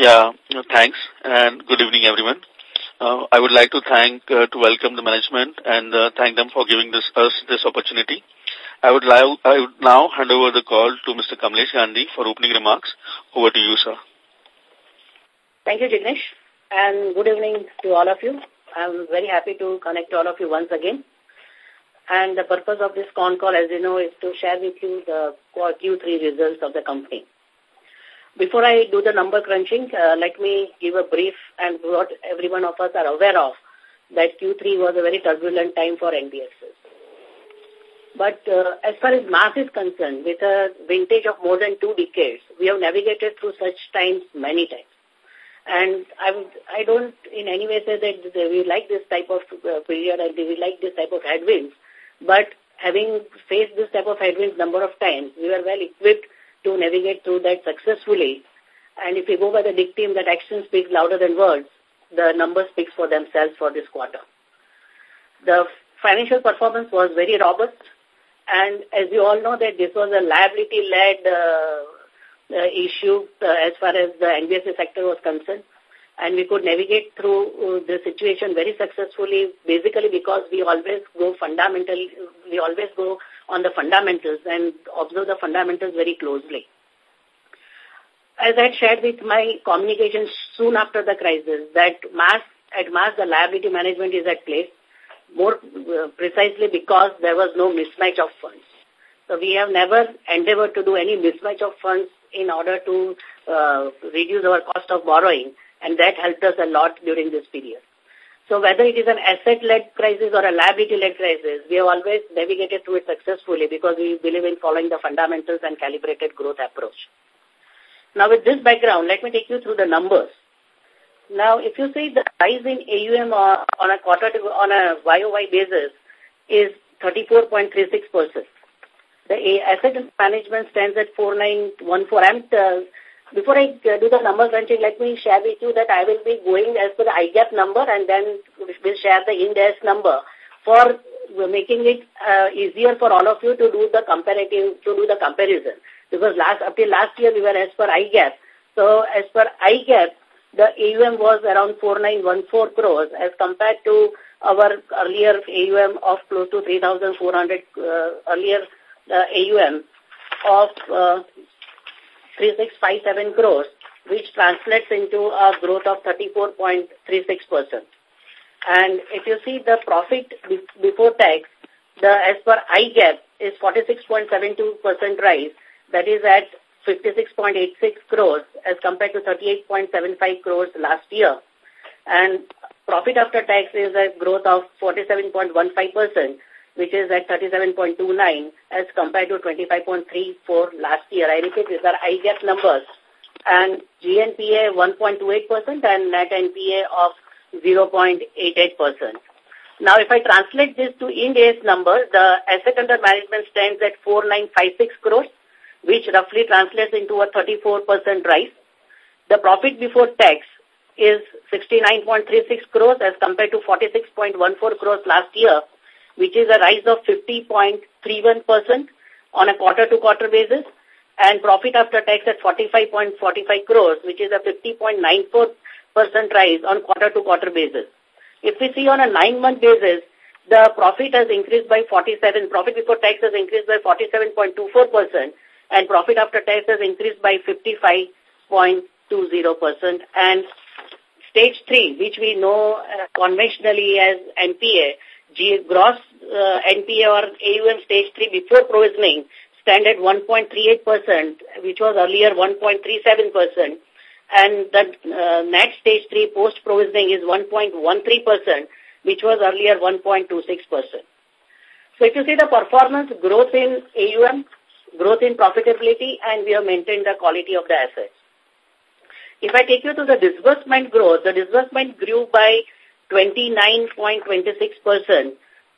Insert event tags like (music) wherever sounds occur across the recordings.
Yeah, thanks and good evening everyone. Uh, I would like to thank, uh, to welcome the management and uh, thank them for giving this, us this opportunity. I would, like I would now hand over the call to Mr. Kamlesh Gandhi for opening remarks. Over to you, sir. Thank you, Jignesh, and good evening to all of you. I'm very happy to connect to all of you once again. And the purpose of this con call, as you know, is to share with you the Q3 results of the company. Before I do the number crunching, uh, let me give a brief and what every one of us are aware of, that Q3 was a very turbulent time for NBFCs. But uh, as far as MAS is concerned, with a vintage of more than two decades, we have navigated through such times many times. And I, I don't in any way say that we like this type of uh, period and we like this type of headwinds. But having faced this type of headwinds number of times, we were well equipped to navigate through that successfully. And if we go by the dictum that action speaks louder than words, the numbers speak for themselves for this quarter. The financial performance was very robust. And as you all know that this was a liability-led uh, uh, issue uh, as far as the NBFC sector was concerned. And we could navigate through uh, the situation very successfully, basically because we always go fundamental, we always go on the fundamentals and observe the fundamentals very closely. As I had shared with my communications soon after the crisis, that MAS, at MAS the liability management is at place, more uh, precisely because there was no mismatch of funds. So we have never endeavored to do any mismatch of funds in order to uh, reduce our cost of borrowing, and that helped us a lot during this period. So whether it is an asset-led crisis or a liability-led crisis, we have always navigated through it successfully because we believe in following the fundamentals and calibrated growth approach. Now with this background, let me take you through the numbers. Now, if you see the rise in AUM uh, on a quarter to, on a YOY basis is 34.36%. The asset management stands at 4914. I'm, uh, before I uh, do the number crunching, let me share with you that I will be going as per the IGAAP number and then we'll share the index number for making it uh, easier for all of you to do the comparative, to do the comparison. Because last, up till last year we were as per IGAAP. So as per IGAAP, the AUM was around 4914 crores as compared to our earlier AUM of close to 3,400 uh, earlier uh, AUM of uh, 3657 crores, which translates into a growth of 34.36%. And if you see the profit before tax, the as per IGAAP is 46.72% rise, that is at 56.86 crores as compared to 38.75 crores last year. And profit after tax is a growth of 47.15%, which is at 37.29 as compared to 25.34 last year. I repeat, these are IGAAP numbers. And GNPA 1.28% and net NPA of 0.88%. Now, if I translate this to Ind AS numbers, the asset under management stands at 4956 crores, which roughly translates into a 34% rise. The profit before tax is 69.36 crores as compared to 46.14 crores last year, which is a rise of 50.31% on a quarter-to-quarter -quarter basis, and profit after tax at 45.45 crores, which is a 50.94% rise on quarter-to-quarter -quarter basis. If we see on a nine-month basis, the profit has increased by 47, profit before tax has increased by 47.24%, and profit after tax has increased by 55.20%. And stage 3, which we know uh, conventionally as NPA, G gross uh, NPA or AUM stage 3 before provisioning stand at 1.38%, which was earlier 1.37%, and the uh, net stage 3 post provisioning is 1.13%, which was earlier 1.26%. So if you see the performance, growth in AUM, growth in profitability, and we have maintained the quality of the assets. If I take you to the disbursement growth, the disbursement grew by 29.26%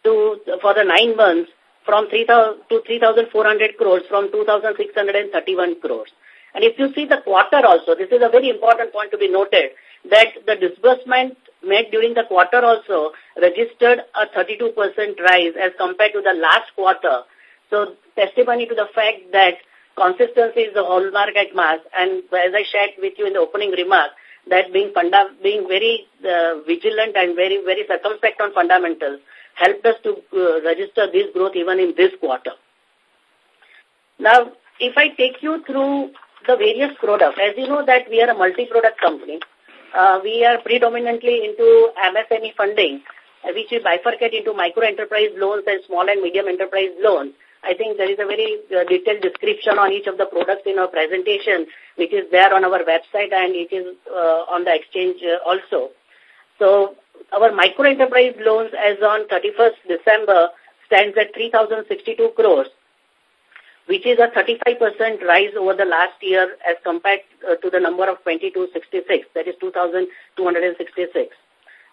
to for the nine months from 3,000 to 3,400 crores from 2,631 crores. And if you see the quarter also, this is a very important point to be noted, that the disbursement made during the quarter also registered a 32% rise as compared to the last quarter. So testimony to the fact that consistency is the hallmark at MAS. And as I shared with you in the opening remark, that being funda being very uh, vigilant and very, very circumspect on fundamentals helped us to uh, register this growth even in this quarter. Now, if I take you through the various products, as you know that we are a multi-product company, uh, we are predominantly into MSME funding, which we bifurcate into micro enterprise loans and small and medium enterprise loans. I think there is a very uh, detailed description on each of the products in our presentation, which is there on our website and it is uh, on the exchange uh, also. So our micro enterprise loans as on 31st December stands at 3,062 crores, which is a 35% rise over the last year as compared to the number of 2266, that is 2,266.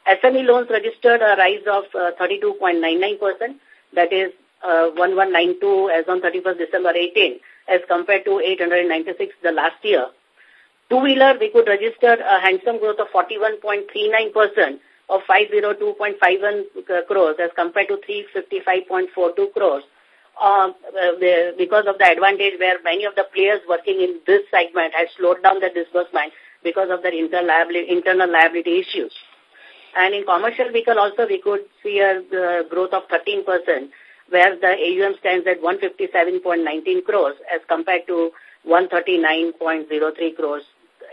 SME loans registered a rise of 32.99%, uh, that is uh, 1192 as on 31st December 18 as compared to 896 the last year. Two-wheeler, we could register a handsome growth of 41.39% of 502.51 crores as compared to 355.42 crores. Uh, because of the advantage where many of the players working in this segment had slowed down the disbursement because of their internal liability, internal liability issues. And in commercial vehicle also we could see a uh, growth of 13% where the AUM stands at 157.19 crores as compared to 139.03 crores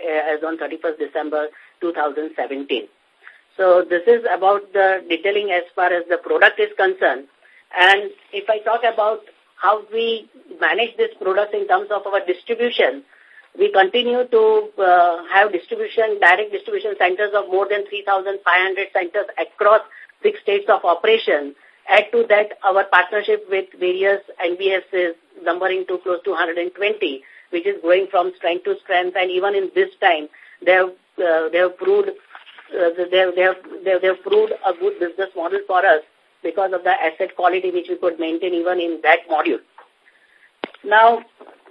uh, as on 31st December 2017. So this is about the detailing as far as the product is concerned. And if I talk about how we manage this product in terms of our distribution, we continue to uh, have distribution, direct distribution centers of more than 3,500 centers across six states of operation Add to that our partnership with various NBFCs numbering to close to 120, which is going from strength to strength. And even in this time, they have, uh, they have proved uh, they, have, they, have, they, have, proved a good business model for us because of the asset quality which we could maintain even in that module. Now,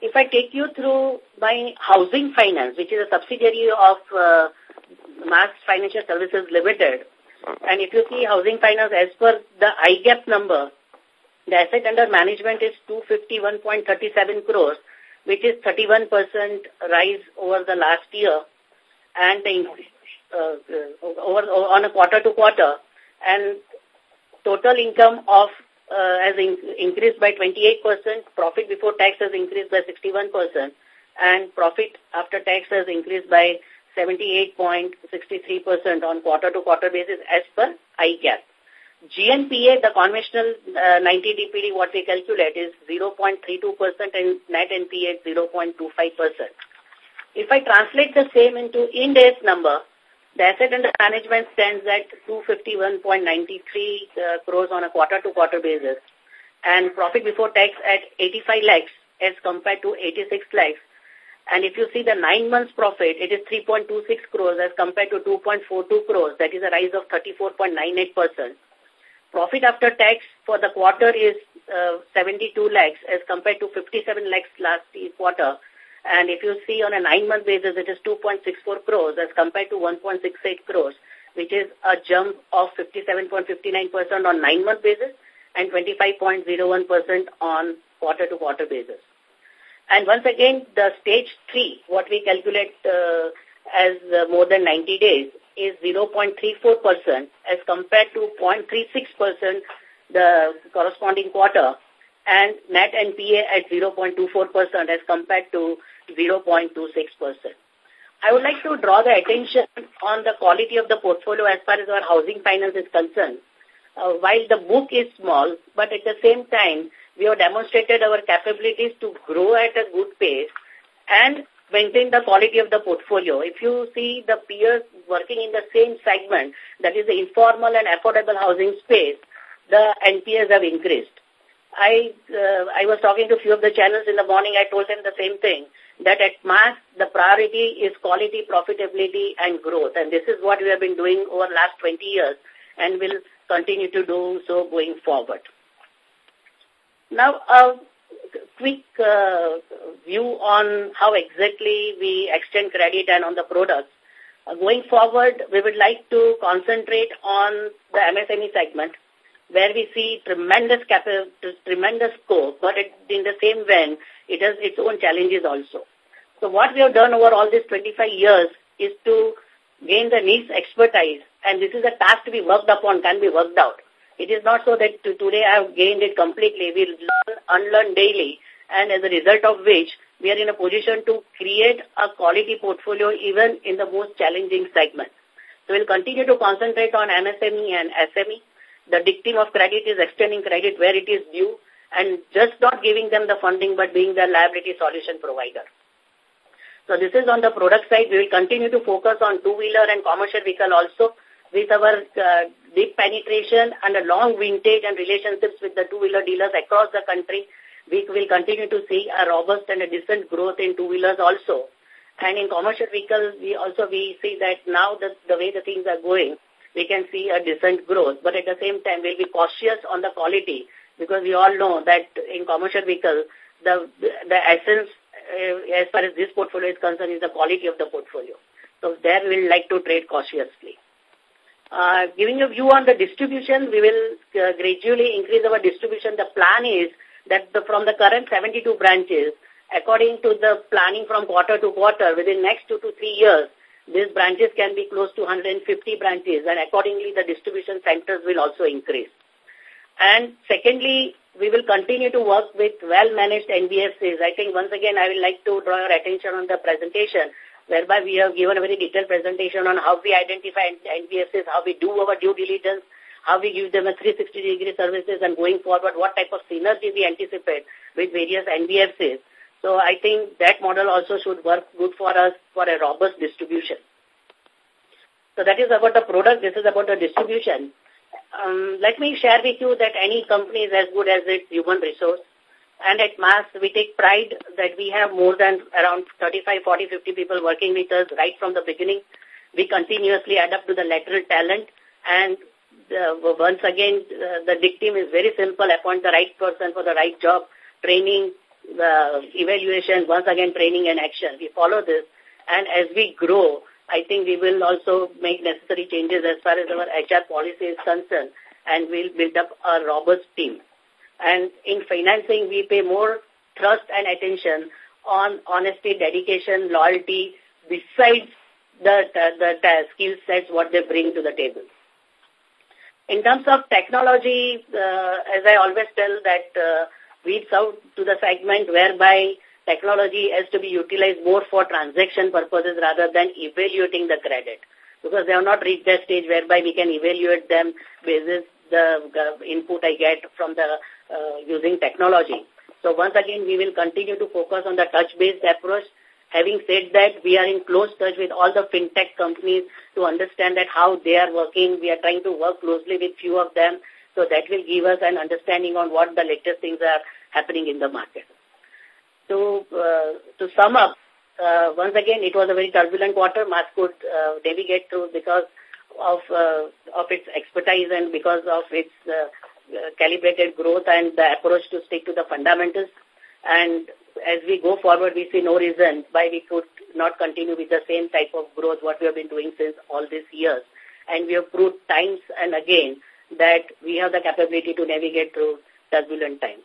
if I take you through my housing finance, which is a subsidiary of uh, MAS Financial Services Limited, and if you see housing finance as per the IGAAP number, the asset under management is 251.37 crores, which is 31% rise over the last year and the, uh, uh, over, on a quarter to quarter. And total income of uh, has in, increased by 28%, profit before tax has increased by 61%, and profit after tax has increased by 78.63% on quarter-to-quarter basis as per IGAAP. GNPA, the conventional uh, 90 DPD, what we calculate is 0.32% and net NPA is 0.25%. If I translate the same into Ind AS number, the asset under management stands at 251.93 uh, crores on a quarter-to-quarter -quarter basis and profit before tax at 85 lakhs as compared to 86 lakhs and if you see the nine months profit, it is 3.26 crores as compared to 2.42 crores. That is a rise of 34.98%. Profit after tax for the quarter is uh, 72 lakhs as compared to 57 lakhs last quarter. And if you see on a nine-month basis, it is 2.64 crores as compared to 1.68 crores, which is a jump of 57.59% on nine-month basis and 25.01% on quarter-to-quarter -quarter basis. And once again, the stage 3, what we calculate uh, as uh, more than 90 days, is 0.34% as compared to 0.36% the corresponding quarter and net NPA at 0.24% as compared to 0.26%. I would like to draw the attention on the quality of the portfolio as far as our housing finance is concerned. Uh, while the book is small, but at the same time, we have demonstrated our capabilities to grow at a good pace and maintain the quality of the portfolio. If you see the peers working in the same segment, that is the informal and affordable housing space, the NPS have increased. I uh, I was talking to a few of the channels in the morning. I told them the same thing, that at MAS, the priority is quality, profitability, and growth. And this is what we have been doing over the last 20 years and will continue to do so going forward. Now, a quick uh, view on how exactly we extend credit and on the products. Uh, going forward, we would like to concentrate on the MSME segment where we see tremendous capital, tremendous scope, but it, in the same vein, it has its own challenges also. So what we have done over all these 25 years is to gain the niche expertise, and this is a task to be worked upon, can be worked out. It is not so that today I have gained it completely. We learn, unlearn daily, and as a result of which, we are in a position to create a quality portfolio even in the most challenging segment. So we'll continue to concentrate on MSME and SME. The dictum of credit is extending credit where it is due and just not giving them the funding but being the liability solution provider. So this is on the product side. We will continue to focus on two-wheeler and commercial vehicle also with our uh, deep penetration and a long vintage and relationships with the two-wheeler dealers across the country. We will continue to see a robust and a decent growth in two-wheelers also. And in commercial vehicles, we also we see that now the, the way the things are going, we can see a decent growth. But at the same time, we'll be cautious on the quality because we all know that in commercial vehicles, the, the essence uh, as far as this portfolio is concerned, is the quality of the portfolio. So there we'll like to trade cautiously. Uh, giving a view on the distribution, we will uh, gradually increase our distribution. The plan is that the, from the current 72 branches, according to the planning from quarter to quarter, within next two to three years, these branches can be close to 150 branches and accordingly the distribution centers will also increase. And secondly, we will continue to work with well-managed NBFCs. I think once again I would like to draw your attention on the presentation whereby we have given a very detailed presentation on how we identify NBFCs, how we do our due diligence, how we give them a 360-degree services and going forward what type of synergy we anticipate with various NBFCs. So I think that model also should work good for us for a robust distribution. So that is about the product. This is about the distribution. Um, let me share with you that any company is as good as its human resource. And at MAS, we take pride that we have more than around 35, 40, 50 people working with us right from the beginning. We continuously adapt to the lateral talent. And uh, once again, uh, the dictum is very simple. Appoint the right person for the right job. Training, uh, evaluation, once again, training and action. We follow this. And as we grow, I think we will also make necessary changes as far as our HR policy is concerned and we'll build up a robust team. And in financing, we pay more trust and attention on honesty, dedication, loyalty, besides the, the, the skill sets, what they bring to the table. In terms of technology, uh, as I always tell that uh, we serve to the segment whereby technology has to be utilized more for transaction purposes rather than evaluating the credit. Because they have not reached that stage whereby we can evaluate them basis the, input I get from the uh, using technology. So once again, we will continue to focus on the touch-based approach. Having said that, we are in close touch with all the fintech companies to understand that how they are working. We are trying to work closely with few of them. So that will give us an understanding on what the latest things are happening in the market. To, uh, to sum up, uh, once again, it was a very turbulent quarter. MAS could uh, navigate through because of uh, of its expertise and because of its uh, uh, calibrated growth and the approach to stick to the fundamentals. And as we go forward, we see no reason why we could not continue with the same type of growth what we have been doing since all these years. And we have proved times and again that we have the capability to navigate through turbulent times.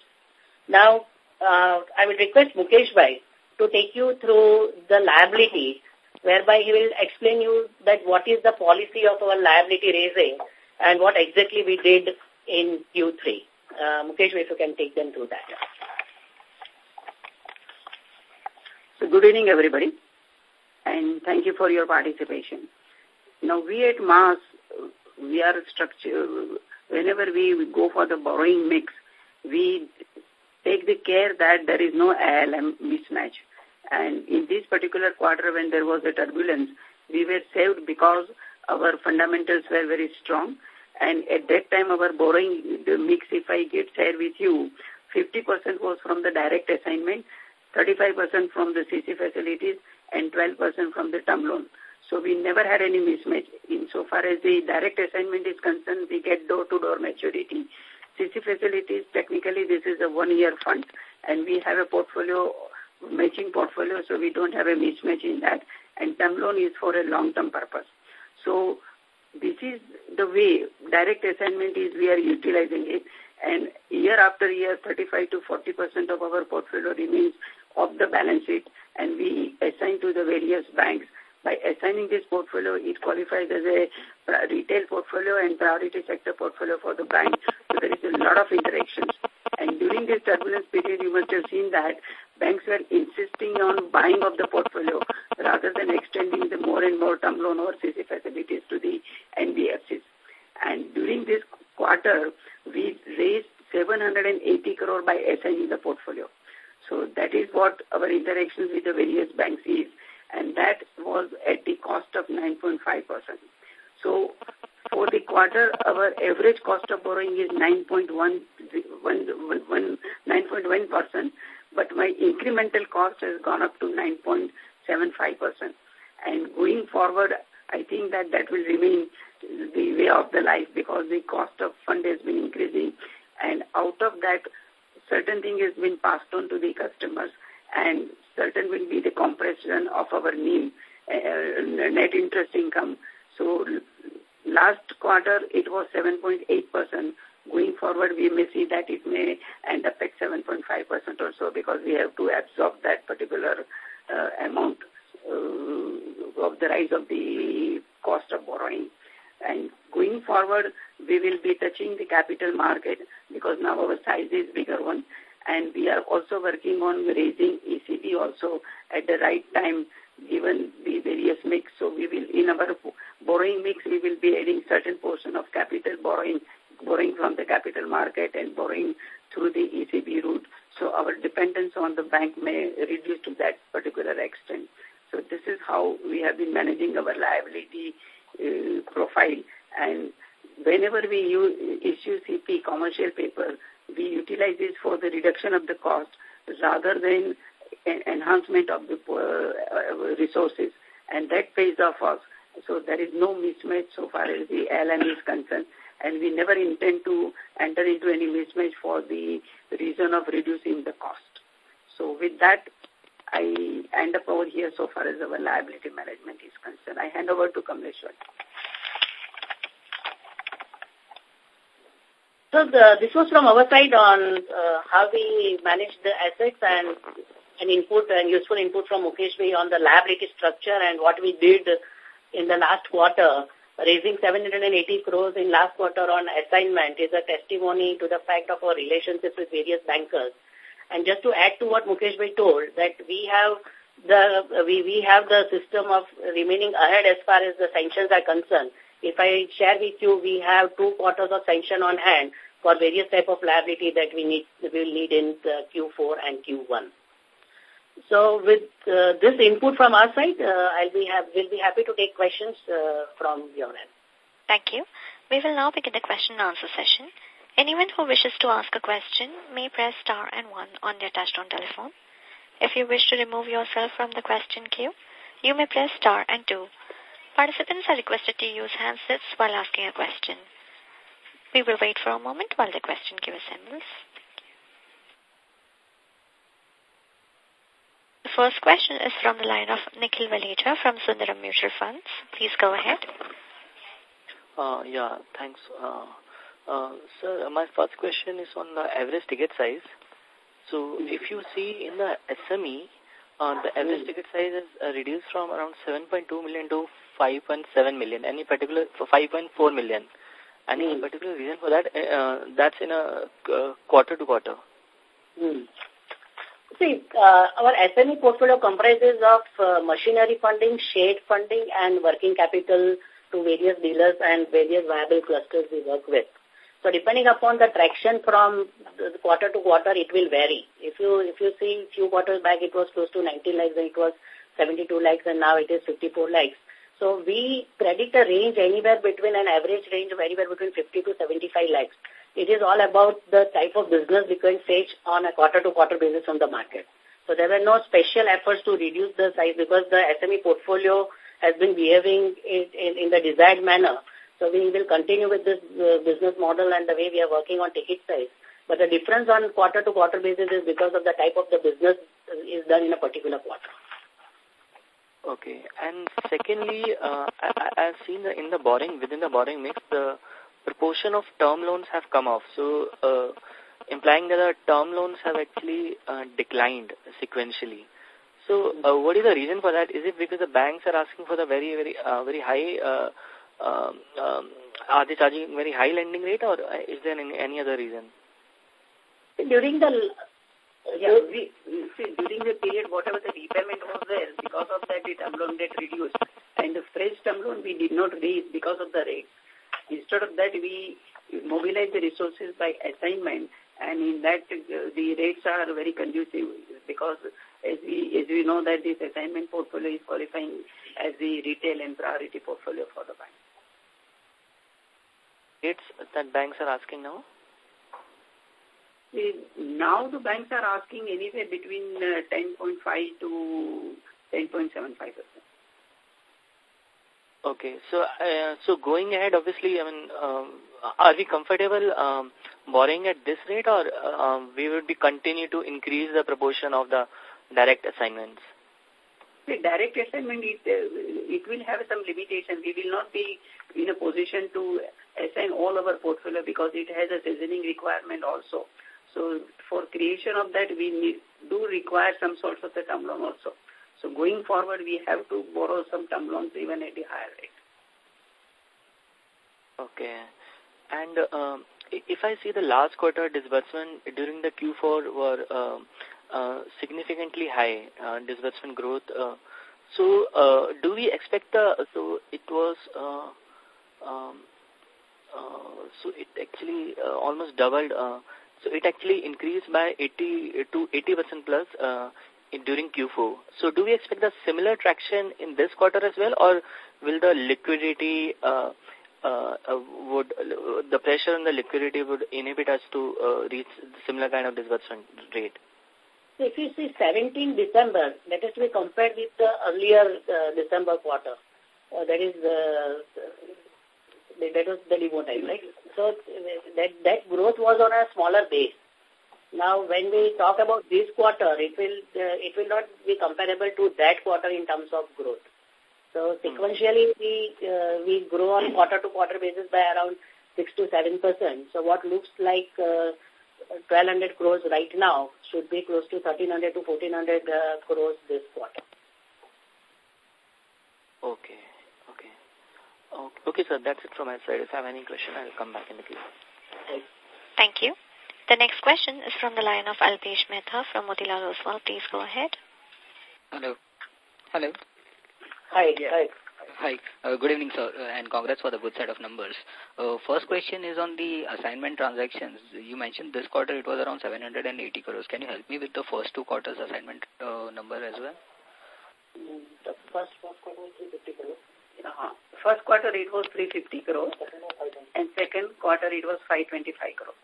Now, uh, I will request Mukesh Bhai to take you through the liability, whereby he will explain you that what is the policy of our liability raising and what exactly we did in Q3. Uh, Mukesh, if you can take them through that. So good evening, everybody, and thank you for your participation. Now, we at MAS, we are structured, whenever we go for the borrowing mix, we take the care that there is no ALM mismatch. And in this particular quarter, when there was a turbulence, we were saved because our fundamentals were very strong. And at that time, our borrowing mix, if I get share with you, 50% was from the direct assignment, 35% from the CC facilities, and 12% from the term loan. So we never had any mismatch. Insofar as the direct assignment is concerned, we get door-to-door -door maturity. CC facilities, technically this is a one-year fund and we have a portfolio, matching portfolio, so we don't have a mismatch in that. And term loan is for a long-term purpose. So this is the way direct assignment is we are utilizing it. And year after year, 35 to 40% of our portfolio remains off the balance sheet and we assign to the various banks. By assigning this portfolio, it qualifies as a retail portfolio and priority sector portfolio for the bank. So there is a lot of interactions. And during this turbulence period, you must have seen that banks were insisting on buying of the portfolio rather than extending the more and more term loan or CC facilities to the NBFCs. And during this quarter, we raised 780 crore by assigning the portfolio. So that is what our interactions with the various banks is. And that was at the cost of 9.5%. So for the quarter, our average cost of borrowing is 9.1, 9.1%, but my incremental cost has gone up to 9.75%. And going forward, I think that that will remain the way of the life because the cost of fund has been increasing. And out of that, certain thing has been passed on to the customers and certain will be the compression of our uh, net interest income. So last quarter it was 7.8%. Going forward, we may see that it may end up at 7.5% or so because we have to absorb that particular uh, amount uh, of the rise of the cost of borrowing. And going forward, we will be touching the capital market because now our size is bigger one. And we are also working on raising ECB also at the right time given the various mix. So we will, in our borrowing mix, we will be adding certain portion of capital borrowing, borrowing from the capital market and borrowing through the ECB route. So our dependence on the bank may reduce to that particular extent. So this is how we have been managing our liability uh, profile. And whenever we issue CP, commercial paper, we utilize this for the reduction of the cost rather than enhancement of the uh, resources. And that pays off us. So there is no mismatch so far as the LM is concerned. And we never intend to enter into any mismatch for the reason of reducing the cost. So with that, I end up over here so far as our liability management is concerned. I hand over to Kamlesh Bhai. So the, this was from our side on uh, how we manage the assets and an input and useful input from Mukesh on the liability structure and what we did in the last quarter. Raising 780 crores in last quarter on assignment is a testimony to the fact of our relationships with various bankers. And just to add to what Mukesh Bhai told, that we have the we, we have the system of remaining ahead as far as the sanctions are concerned. If I share with you, we have two quarters of sanction on hand for various type of liability that we need we will need in Q4 and Q1. So with uh, this input from our side, uh, I'll be will be happy to take questions uh, from your end. Thank you. We will now begin the question and answer session. Anyone who wishes to ask a question may press star and one on their touchtone telephone. If you wish to remove yourself from the question queue, you may press star and two. Participants are requested to use handsets while asking a question. We will wait for a moment while the question queue assembles. The first question is from the line of Nikhil Valecha from Sundaram Mutual Funds. Please go ahead. Uh, yeah, thanks. Uh, uh, sir, my first question is on the average ticket size. So if you see in the SME, uh, the average ticket size is uh, reduced from around 7.2 million to 5.7 million. Any particular, for 5.4 million. Any mm. particular reason for that? Uh, that's in a uh, quarter to quarter. Mm. See, uh, our SME portfolio comprises of uh, machinery funding, shade funding, and working capital to various dealers and various viable clusters we work with. So depending upon the traction from the quarter to quarter, it will vary. If you if you see few quarters back, it was close to 90 lakhs, then it was 72 lakhs, and now it is 54 lakhs. So we predict a range anywhere between an average range of anywhere between 50 to 75 lakhs. It is all about the type of business we can face on a quarter-to-quarter -quarter basis from the market. So there were no special efforts to reduce the size because the SME portfolio has been behaving in, in, in the desired manner. So we will continue with this uh, business model and the way we are working on ticket size. But the difference on quarter-to-quarter -quarter basis is because of the type of the business is done in a particular quarter. Okay. And secondly, uh, I, I've seen the, in the borrowing, within the borrowing mix, the proportion of term loans have come off. So, uh, implying that the term loans have actually uh, declined sequentially. So, uh, what is the reason for that? Is it because the banks are asking for the very, very, uh, very high, uh, um, um, are they charging very high lending rate or uh, is there any, any other reason? During the yeah, we, see, during the period, whatever the repayment was there, because of that, the term loan debt reduced. And the fresh term loan we did not raise because of the rate. Instead of that, we mobilize the resources by assignment, and in that, uh, the rates are very conducive because as we, as we know that this assignment portfolio is qualifying as the retail and priority portfolio for the bank. Rates that banks are asking now? now the banks are asking anywhere between uh, 10.5 to 10.75 percent. Okay, so uh, so going ahead, obviously, I mean, um, are we comfortable um, borrowing at this rate, or um, we would be continue to increase the proportion of the direct assignments? The direct assignment, it, uh, it will have some limitation. We will not be in a position to assign all our portfolio because it has a seasoning requirement also. So for creation of that, we need, do require some sorts of the term loan also. So going forward, we have to borrow some term loans even at the higher rate. Okay. And um, if I see the last quarter disbursement during the Q4 were uh, uh, significantly high uh, disbursement growth. Uh, so uh, do we expect the, so it was, uh, um, uh, so it actually uh, almost doubled uh, so it actually increased by 80 to 80% plus uh, in, during Q4. So do we expect a similar traction in this quarter as well, or will the liquidity uh, uh, uh would uh, the pressure on the liquidity would inhibit us to uh, reach similar kind of disbursement rate? If you see 17 December, that is to be compared with the earlier uh, December quarter. Uh, that is uh, that was the demo time, right? So that, that growth was on a smaller base. Now, when we talk about this quarter, it will uh, it will not be comparable to that quarter in terms of growth. So sequentially, we uh, we grow on quarter to quarter basis by around six to seven percent. So what looks like uh, 1,200 crores right now should be close to 1,300 to 1,400 uh, crores this quarter. Okay. Okay, okay, sir. That's it from my side. If I have any question, I'll come back in the queue. Thank you. The next question is from the line of Alpesh Mehta from Motilal Oswal. Please go ahead. Hello. Hello. Hi. Hi. Hi. Uh, good evening, sir, uh, and congrats for the good set of numbers. Uh, first question is on the assignment transactions. You mentioned this quarter it was around 780 crores. Can you help me with the first two quarters assignment uh, number as well? The first, first quarter was 350 crores. Uh -huh. First quarter it was 350 crores and second quarter it was 525 crores.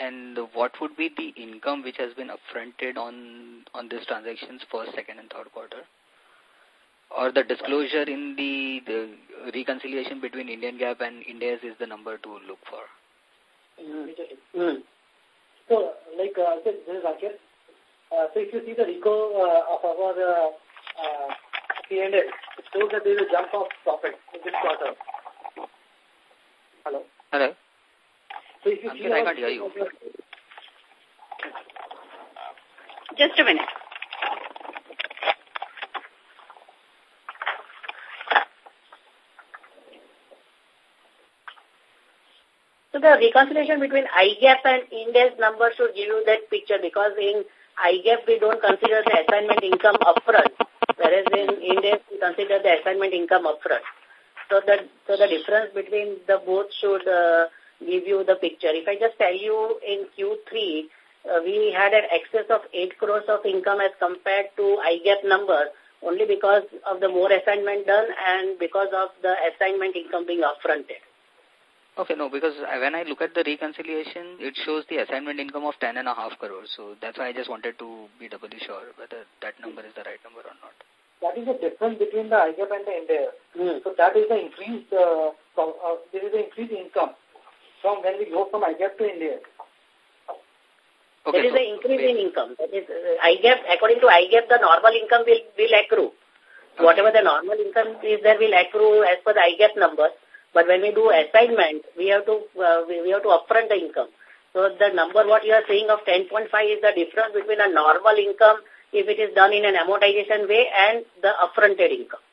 And what would be the income which has been upfronted on on these transactions for second and third quarter? Or the disclosure in the, the reconciliation between Indian GAAP and Ind AS is the number to look for? Mm. Mm. So, like, uh, this is Rakesh. Uh, so if you see the RICO uh, of our uh, uh, P&L, it shows that there is a jump of profit in this quarter. Hello? Hello? So if you see I can't hear you. Just a minute. So the reconciliation between IGAAP and Ind number should give you that picture because in IGAAP we don't consider the assignment income upfront whereas in Ind AS we consider the assignment income upfront. So the, so the difference between the both should uh, give you the picture. If I just tell you in Q3, uh, we had an excess of 8 crores of income as compared to IGAAP number only because of the more assignment done and because of the assignment income being upfronted. Okay, no, because when I look at the reconciliation, it shows the assignment income of ten and a half crores. So that's why I just wanted to be doubly sure whether that number is the right number or not. That is the difference between the IGAAP and the Ind AS. Mm. So that is the increased, uh, from, uh, there is the increased income from when we go from IGAAP to Ind AS. Okay, there is so an increase in income. That is, uh, IGAAP, according to IGAAP, the normal income will, will accrue. Whatever the normal income is there will accrue as per the IGAAP numbers. But when we do assignment, we have to uh, we have to upfront the income. So the number what you are saying of 10.5 is the difference between a normal income if it is done in an amortization way and the upfronted income.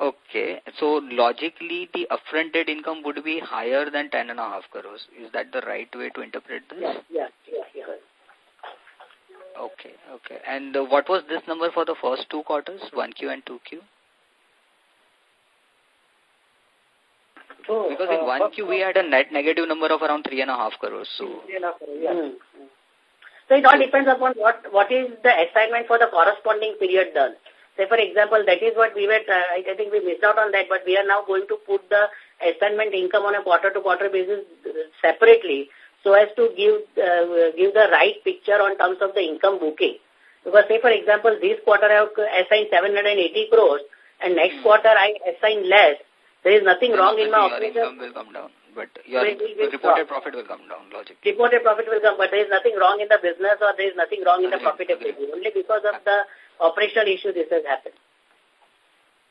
Okay. So logically, the upfronted income would be higher than 10.5 crores. Is that the right way to interpret this? Yeah, yeah, yeah. yeah. Okay, okay. And uh, what was this number for the first two quarters, 1Q and 2Q? So, because in uh, 1Q we had a net negative number of around 3.5 crores. So. Yeah. Mm. So it all depends upon what, what is the assignment for the corresponding period done. Say, for example, that is what we were, uh, I think we missed out on that, but we are now going to put the assignment income on a quarter-to-quarter -quarter basis separately so as to give, uh, give the right picture on terms of the income booking. Because, say, for example, this quarter I have assigned 780 crores and next hmm. quarter I assign less. There is nothing wrong in my operation. income will come down, but your reported profit will come down, logic. Reported profit will come, but there is nothing wrong in the business or there is nothing wrong in the profitability. Only because of the operational issue this has happened.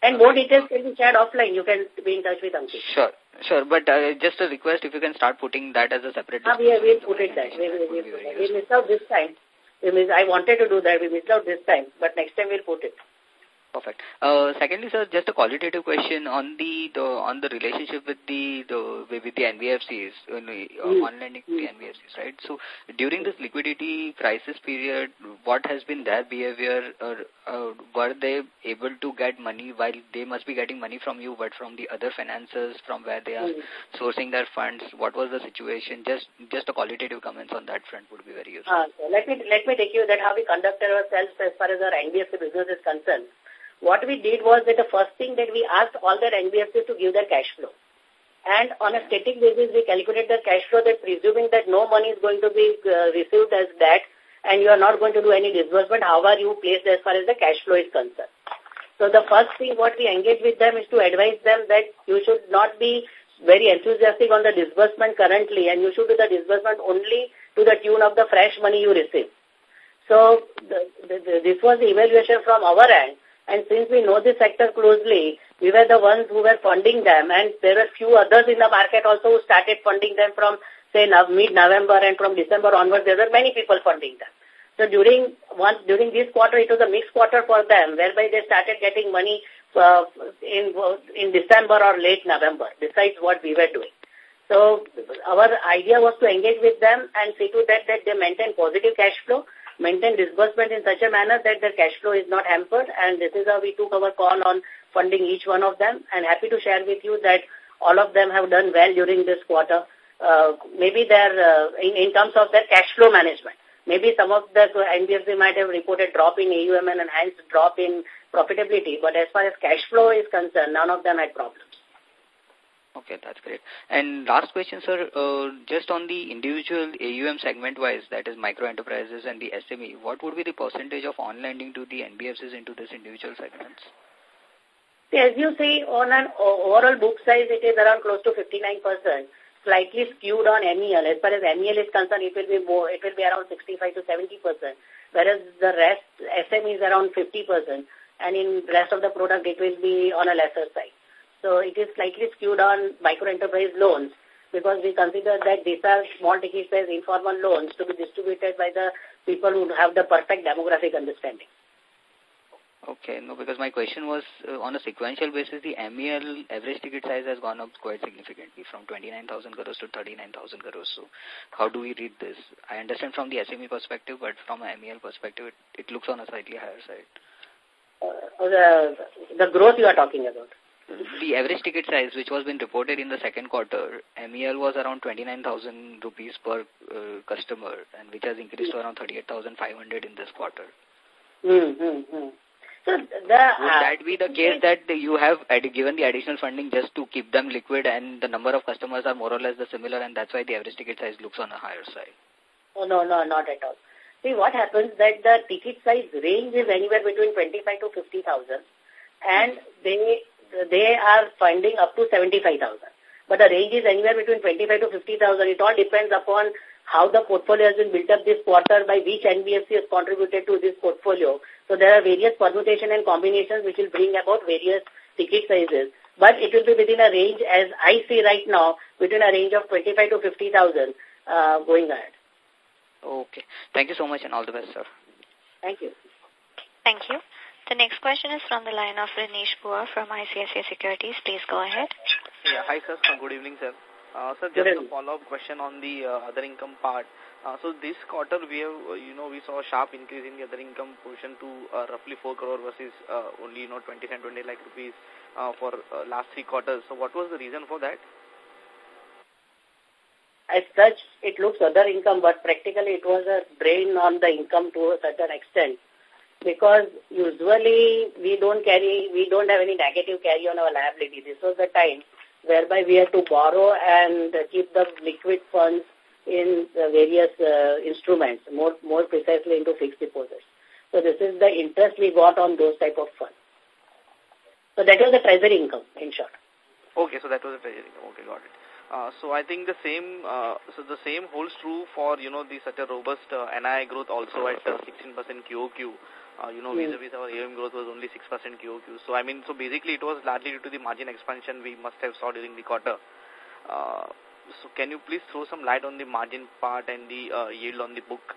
And more details can be shared offline. You can be in touch with Ankit. Sure, sure. But uh, just a request, if you can start putting that as a separate... Ah, we will put it that. We, we, we, we missed out this time. We missed, I wanted to do that. We missed out this time. But next time we'll put it. Perfect. Uh, secondly, sir, just a qualitative question on the, the on the relationship with the the with the NBFCs, uh, mm. on lending to the NBFCs, right? So during this liquidity crisis period, what has been their behavior? Or uh, were they able to get money while they must be getting money from you, but from the other finances from where they are mm. sourcing their funds? What was the situation? Just just a qualitative comments on that front would be very useful. Uh, so let me let me take you that how we conducted ourselves as far as our NBFC business is concerned. What we did was that the first thing that we asked all the NBFCs to give their cash flow. And on a static basis, we calculated the cash flow that presuming that no money is going to be uh, received as debt and you are not going to do any disbursement, how are you placed as far as the cash flow is concerned? So the first thing what we engage with them is to advise them that you should not be very enthusiastic on the disbursement currently and you should do the disbursement only to the tune of the fresh money you receive. So the, the, the, this was the evaluation from our end and since we know this sector closely, we were the ones who were funding them. And there were few others in the market also who started funding them from, say, mid-November and from December onwards, there were many people funding them. So during one during this quarter, it was a mixed quarter for them, whereby they started getting money uh, in in December or late November, besides what we were doing. So our idea was to engage with them and see to that that they maintain positive cash flow maintain disbursement in such a manner that their cash flow is not hampered and this is how we took our call on funding each one of them and happy to share with you that all of them have done well during this quarter. Uh, maybe their, uh, in, in terms of their cash flow management. Maybe some of the NBFC might have reported drop in AUM and enhanced drop in profitability, but as far as cash flow is concerned, none of them had problems. Okay, that's great. And last question, sir, uh, just on the individual AUM segment-wise, that is micro enterprises and the SME, what would be the percentage of on-lending to the NBFCs into this individual segments? See, as you see, on an overall book size, it is around close to 59%, slightly skewed on MEL. As far as MEL is concerned, it will be more, it will be around 65 to 70%, whereas the rest, SME is around 50%, and in rest of the product, it will be on a lesser side. So it is slightly skewed on micro-enterprise loans because we consider that these are small ticket size informal loans to be distributed by the people who have the perfect demographic understanding. Okay, no, because my question was uh, on a sequential basis, the MEL average ticket size has gone up quite significantly from 29,000 crores to 39,000 crores. So, how do we read this? I understand from the SME perspective, but from a MEL perspective, it, it looks on a slightly higher side. Uh, the, the growth you are talking about the average ticket size which was been reported in the second quarter, MEL was around 29,000 rupees per uh, customer and which has increased to around 38,500 in this quarter. Mm -hmm. So the, uh, Would that be the case that you have given the additional funding just to keep them liquid and the number of customers are more or less the similar and that's why the average ticket size looks on a higher side? Oh, no, no, not at all. See, what happens that the ticket size range is anywhere between 25 to 50,000 and they they are funding up to 75,000. but the range is anywhere between 25 to 50,000. It all depends upon how the portfolio has been built up this quarter, by which NBFC has contributed to this portfolio. So there are various permutation and combinations which will bring about various ticket sizes. But it will be within a range, as I see right now, within a range of 25 to 50,000 uh, going ahead. Okay. Thank you so much and all the best, sir. Thank you. Thank you. The next question is from the line of Renish Bhuva from ICICI Securities. Please go ahead. Yeah, hi sir. Good evening, sir. Uh, sir, just a follow-up question on the uh, other income part. Uh, so this quarter we have, uh, you know, we saw a sharp increase in the other income portion to uh, roughly 4 crore versus uh, only, you know, 20 and 20 lakh rupees uh, for uh, last three quarters. So what was the reason for that? As such, it looks other income, but practically it was a drain on the income to a certain extent. Because usually we don't carry, we don't have any negative carry on our liability. This was the time whereby we had to borrow and keep the liquid funds in various uh, instruments, more, more precisely into fixed deposits. So this is the interest we got on those type of funds. So that was the treasury income, in short. Okay, so that was the treasury income. Okay, got it. Uh, so I think the same, uh, so the same holds true for, you know, the such a robust uh, NII growth also at 16% uh, QOQ. Uh, you know, vis-a-vis -vis our AUM growth was only 6% QOQ. So, I mean, so basically it was largely due to the margin expansion we must have saw during the quarter. Uh, so, can you please throw some light on the margin part and the uh, yield on the book?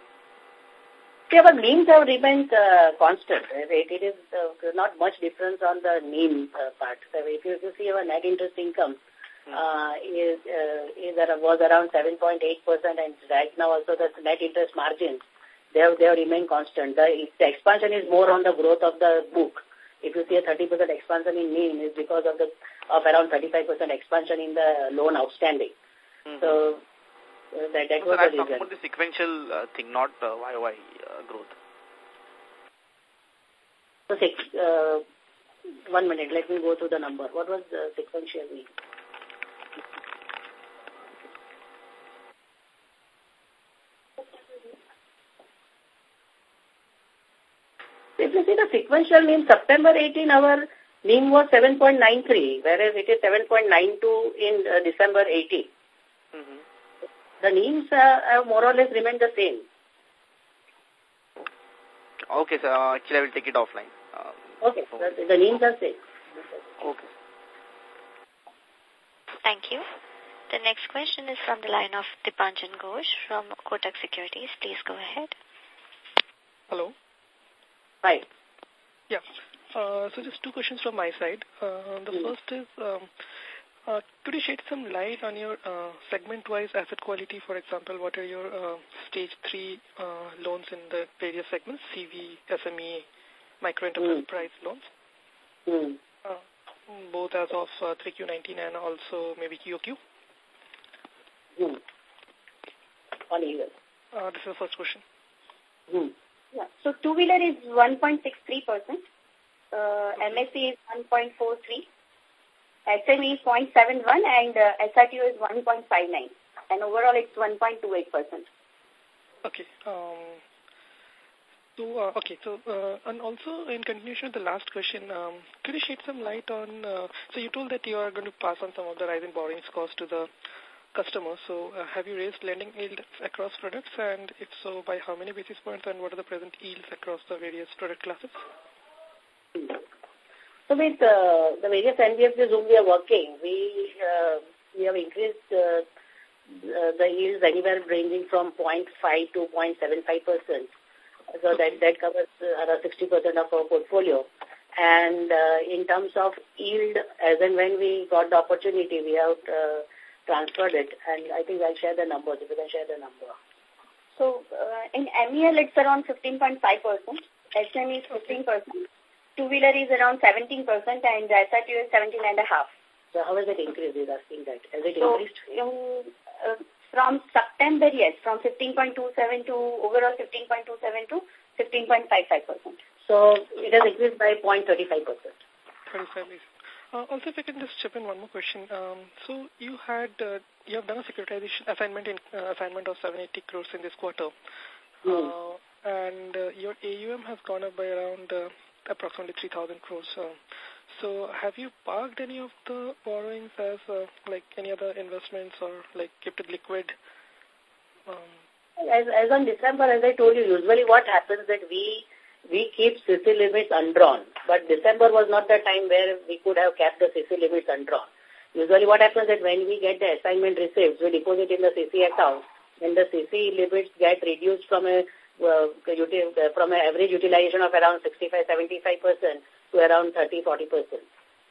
Yeah, but NIMs have remained uh, constant. It, it is uh, not much difference on the uh, part. So if you, see our net interest income, hmm. uh, is, uh, is was around 7.8% and right now also the net interest margins they have, they have remained constant. The, the expansion is more on the growth of the book. If you see a 30% expansion in NIM is because of the of around 35% expansion in the loan outstanding. Mm -hmm. So uh, that, that so was the reason. about the sequential uh, thing, not uh, YOY uh, growth. So six, uh, one minute, let me go through the number. What was the sequential mean? See the sequential NIM, September 18, our NIM was 7.93, whereas it is 7.92 in uh, December 18. Mm -hmm. The NIMs uh, have more or less remained the same. Okay, so uh, actually I will take it offline. Um, okay, so the, the NIMs are same. Okay. Thank you. The next question is from the line of Dipanjan Ghosh from Kotak Securities. Please go ahead. Hello. Hi. Yeah. Uh, so just two questions from my side. Uh, the mm. first is, um, uh, could you shed some light on your uh, segment-wise asset quality? For example, what are your uh, stage three uh, loans in the various segments, CV, SME, micro-enterprise mm. loans? Mm. Uh, both as of uh, 3Q19 and also maybe QOQ? Mm. On. Uh, this is the first question. Mm. Yeah. So two-wheeler is 1.63%. Uh, MSE is 1.43. SME is 0.71 and uh, SRTO is 1.59. And overall it's 1.28%. Okay. Um, so, uh, okay, so, uh, and also in continuation of the last question, um, could you shed some light on, uh, so you told that you are going to pass on some of the rising borrowings cost to the customers. So uh, have you raised lending yields across products and if so, by how many basis points and what are the present yields across the various product classes? So with uh, the various NBFCs whom we are working, we, uh, we have increased uh, the yields anywhere ranging from 0.5 to 0.75%. So that, that covers around 60% of our portfolio. And uh, in terms of yield, as and when we got the opportunity, we have uh, transferred it, and I think I'll share the numbers, if you can share the number. So, uh, in MEL, it's around 15.5%, SME is 15%, two-wheeler is around 17%, and SRTO is 17.5. So, how has it increased, is asking that? Has it so, increased? Um, uh, from September, yes, from 15.27 to overall 15.27 to 15.55%. So, it has increased by 0.35%. 35 uh, also, if I can just chip in one more question. Um, so you had uh, you have done a securitization assignment in uh, assignment of 780 crores in this quarter, mm. uh, and uh, your AUM has gone up by around uh, approximately 3,000 crores. So have you parked any of the borrowings as uh, like any other investments or like kept it liquid? Um, as, as on December, as I told you, usually what happens that we we keep CC limits undrawn. But December was not the time where we could have kept the CC limits undrawn. Usually what happens is when we get the assignment receipts, we deposit in the CC account and the CC limits get reduced from a uh, from an average utilization of around 65-75% to around 30-40%.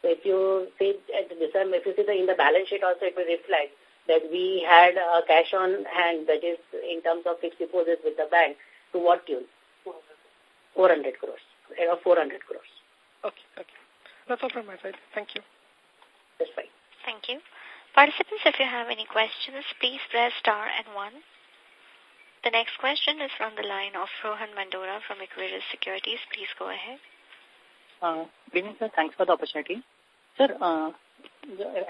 So if you see at December, if you see the, in the balance sheet also, it will reflect that we had a cash on hand that is in terms of fixed deposits with the bank to what tune? 400 crores, or 400 crores. Okay, okay. That's all from my side. Thank you. That's fine. Thank you. Participants, if you have any questions, please press star and one. The next question is from the line of Rohan Mandora from Equirus Securities. Please go ahead. Uh, good evening, sir. Thanks for the opportunity. Sir, uh,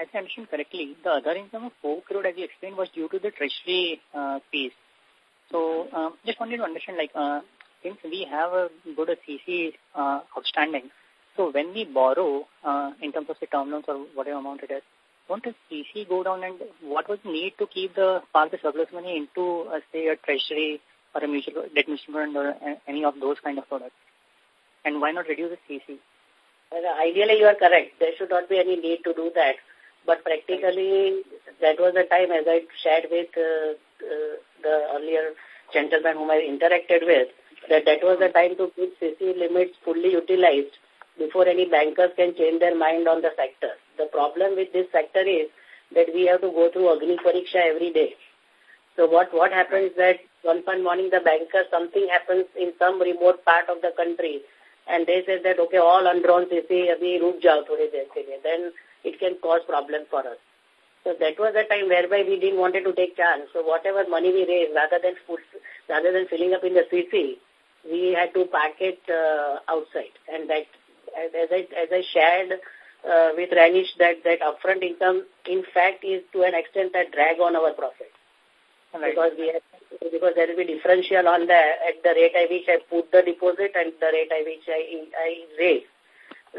as I mentioned correctly, the other income of 4 crore, as you explained, was due to the treasury uh, fees. So, uh, just wanted to understand, like, uh, since we have a good CC uh, outstanding, so when we borrow uh, in terms of the term loans or whatever amount it is, won't the CC go down and what was the need to keep the park the surplus money into, uh, say, a treasury or a mutual debt mutual fund or any of those kind of products? And why not reduce the CC? Ideally, you are correct. There should not be any need to do that. But practically, that was the time, as I shared with uh, uh, the earlier gentleman whom I interacted with, that that was the time to keep CC limits fully utilized before any bankers can change their mind on the sector. The problem with this sector is that we have to go through Agni Pariksha every day. So what, what happens that one fine morning the banker, something happens in some remote part of the country and they say that, okay, all undrawn CC, abhi root jao thode. Then it can cause problem for us. So that was the time whereby we didn't wanted to take chance. So whatever money we raised, rather than rather than filling up in the CC, we had to pack it uh, outside. And that, as I, as I shared uh, with Renish, that, that upfront income, in fact, is to an extent a drag on our profit. Right. Because we have, because there will be differential on the, at the rate at which I put the deposit and the rate at which I, I raise.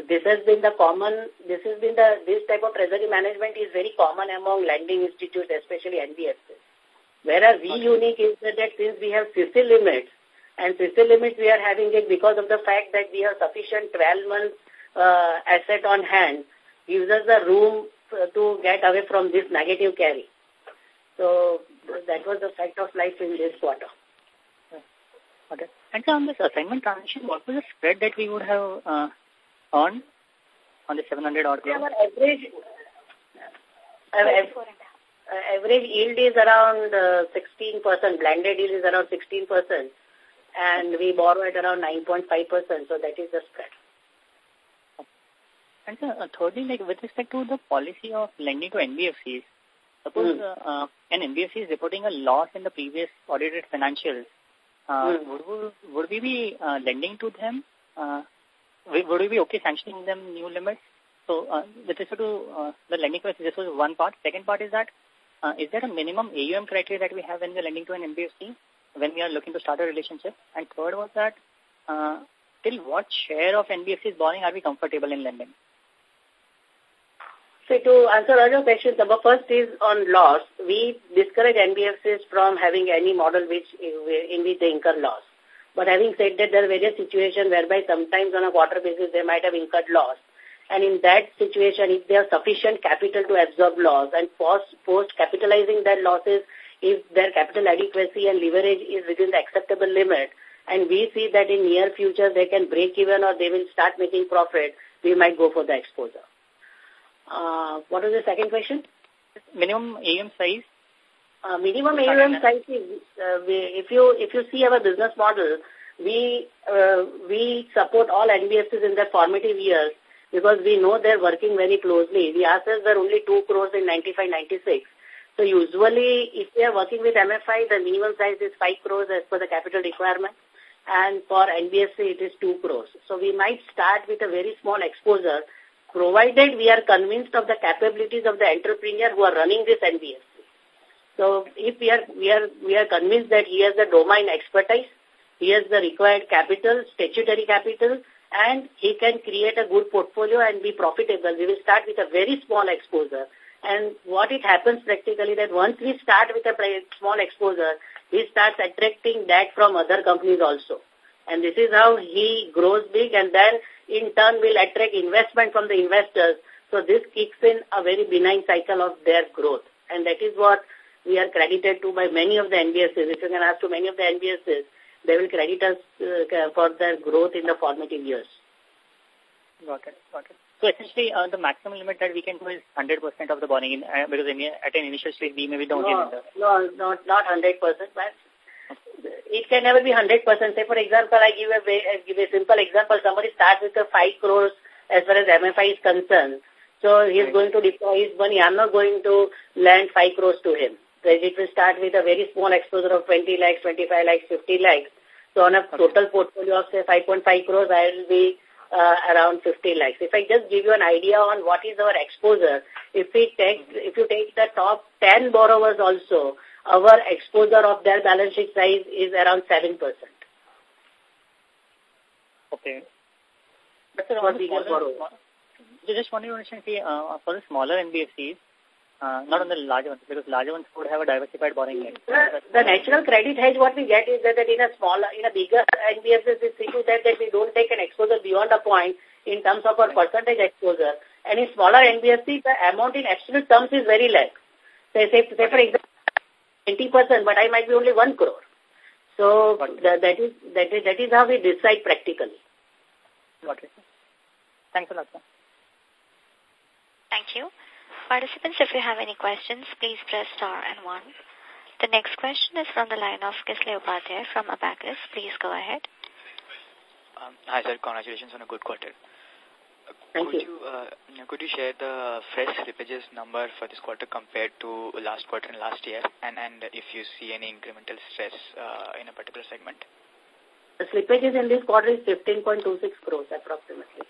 This has been the common, this has been the, this type of treasury management is very common among lending institutes, especially NBFCs. Whereas we okay. unique is that, that since we have CC limits, and CC limit we are having it because of the fact that we have sufficient 12 months uh, asset on hand gives us the room to get away from this negative carry. So that was the fact of life in this quarter. Okay. And so on this assignment transaction, what was the spread that we would have uh, earned on the 700 odd crore? Our average, uh, average yield is around uh, 16%, blended yield is around 16% and we borrow at around 9.5%, so that is the spread. And uh, thirdly, like with respect to the policy of lending to NBFCs, suppose mm. uh, an NBFC is reporting a loss in the previous audited financials, uh, mm. would, we, would we be uh, lending to them? Uh, would we be okay sanctioning them new limits? So, uh, with respect to uh, the lending question, this was one part. Second part is that, uh, is there a minimum AUM criteria that we have when we're lending to an NBFC? When we are looking to start a relationship? And third was that, uh, till what share of NBFC's borrowing are we comfortable in lending? So to answer all your questions, the first is on loss. We discourage NBFCs from having any model which in which they incur loss. But having said that, there are various situations whereby sometimes on a quarter basis they might have incurred loss. And in that situation, if they have sufficient capital to absorb loss and post, post capitalizing their losses, if their capital adequacy and leverage is within the acceptable limit, and we see that in near future they can break even or they will start making profit, we might go for the exposure. Uh, what was the second question? Minimum AUM size? Uh, minimum AUM size is, uh, we, if you if you see our business model, we uh, we support all NBFCs in their formative years because we know they're working very closely. The assets were only 2 crores in 95-96 so usually, if we are working with MFI, the minimum size is 5 crores as per the capital requirement. And for NBFC, it is 2 crores. So we might start with a very small exposure, provided we are convinced of the capabilities of the entrepreneur who are running this NBFC. So if we are, we are, we are convinced that he has the domain expertise, he has the required capital, statutory capital, and he can create a good portfolio and be profitable. We will start with a very small exposure. And what it happens practically that once we start with a small exposure, he starts attracting that from other companies also. And this is how he grows big and then in turn will attract investment from the investors. So this kicks in a very benign cycle of their growth. And that is what we are credited to by many of the NBSs. If you can ask to many of the NBSs, they will credit us uh, for their growth in the formative years. Got it. Got it. So essentially, uh, the maximum limit that we can do is 100% of the borrowing, in, uh, because in, at an initial stage, we maybe don't no, No, not, not 100%, but it can never be 100%. Say, for example, I give a, I give a simple example. Somebody starts with a 5 crores as far as MFI is concerned. So he is going to deploy his money. I'm not going to lend 5 crores to him. So it will start with a very small exposure of 20 lakhs, 25 lakhs, 50 lakhs. So on a okay. total portfolio of say 5.5 crores, I will be uh, around 50 lakhs. If I just give you an idea on what is our exposure, if we take, if you take the top 10 borrowers also, our exposure of their balance sheet size is around 7%. Okay. But sir, the smaller, just wanted to understand, uh, for the smaller NBFCs, uh, not on the larger ones, because larger ones would have a diversified borrowing mix. The, the natural credit hedge, what we get is that, that in a smaller, in a bigger NBFC, we see to that, that we don't take an exposure beyond a point in terms of our percentage exposure. And in smaller NBFC, the amount in absolute terms is very less. Say, say, say for example, 20%, but I might be only 1 crore. So the, that is that is that is how we decide practically. Okay. Thanks a lot, sir. Thank you. Participants, if you have any questions, please press star and one. The next question is from the line of Kisle Upadhyay from Abacus. Please go ahead. Um, hi, sir. Congratulations on a good quarter. Thank could you. you uh, could you share the fresh slippages number for this quarter compared to last quarter and last year, and and if you see any incremental stress uh, in a particular segment? The slippages in this quarter is 15.26 crores approximately,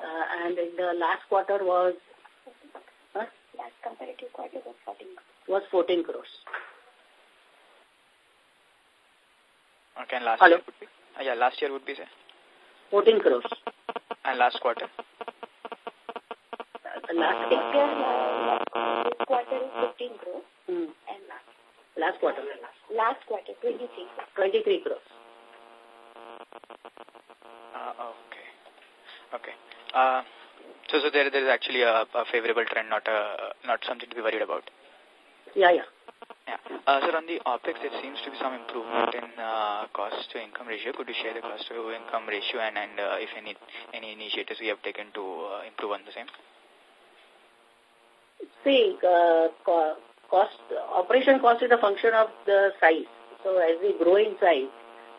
uh, and in the last quarter was huh? Last comparative quarter was 14 was 14 crores. Okay, and last Hello? year would be? Uh, yeah, last year would be, sir? 14 crores. And last quarter? Uh, last, year, uh, this quarter is 15 crores. Hmm. And last, last quarter. last quarter, 23 crores. 23 crores. Uh, okay. Okay. Uh, so, so there, there is actually a, a favorable trend, not a, not something to be worried about. Yeah, yeah. Yeah. Uh, sir, on the OPEX, there seems to be some improvement in uh, cost-to-income ratio. Could you share the cost-to-income ratio and, and uh, if any any initiatives we have taken to uh, improve on the same? See, uh, cost, operation cost is a function of the size. So as we grow in size,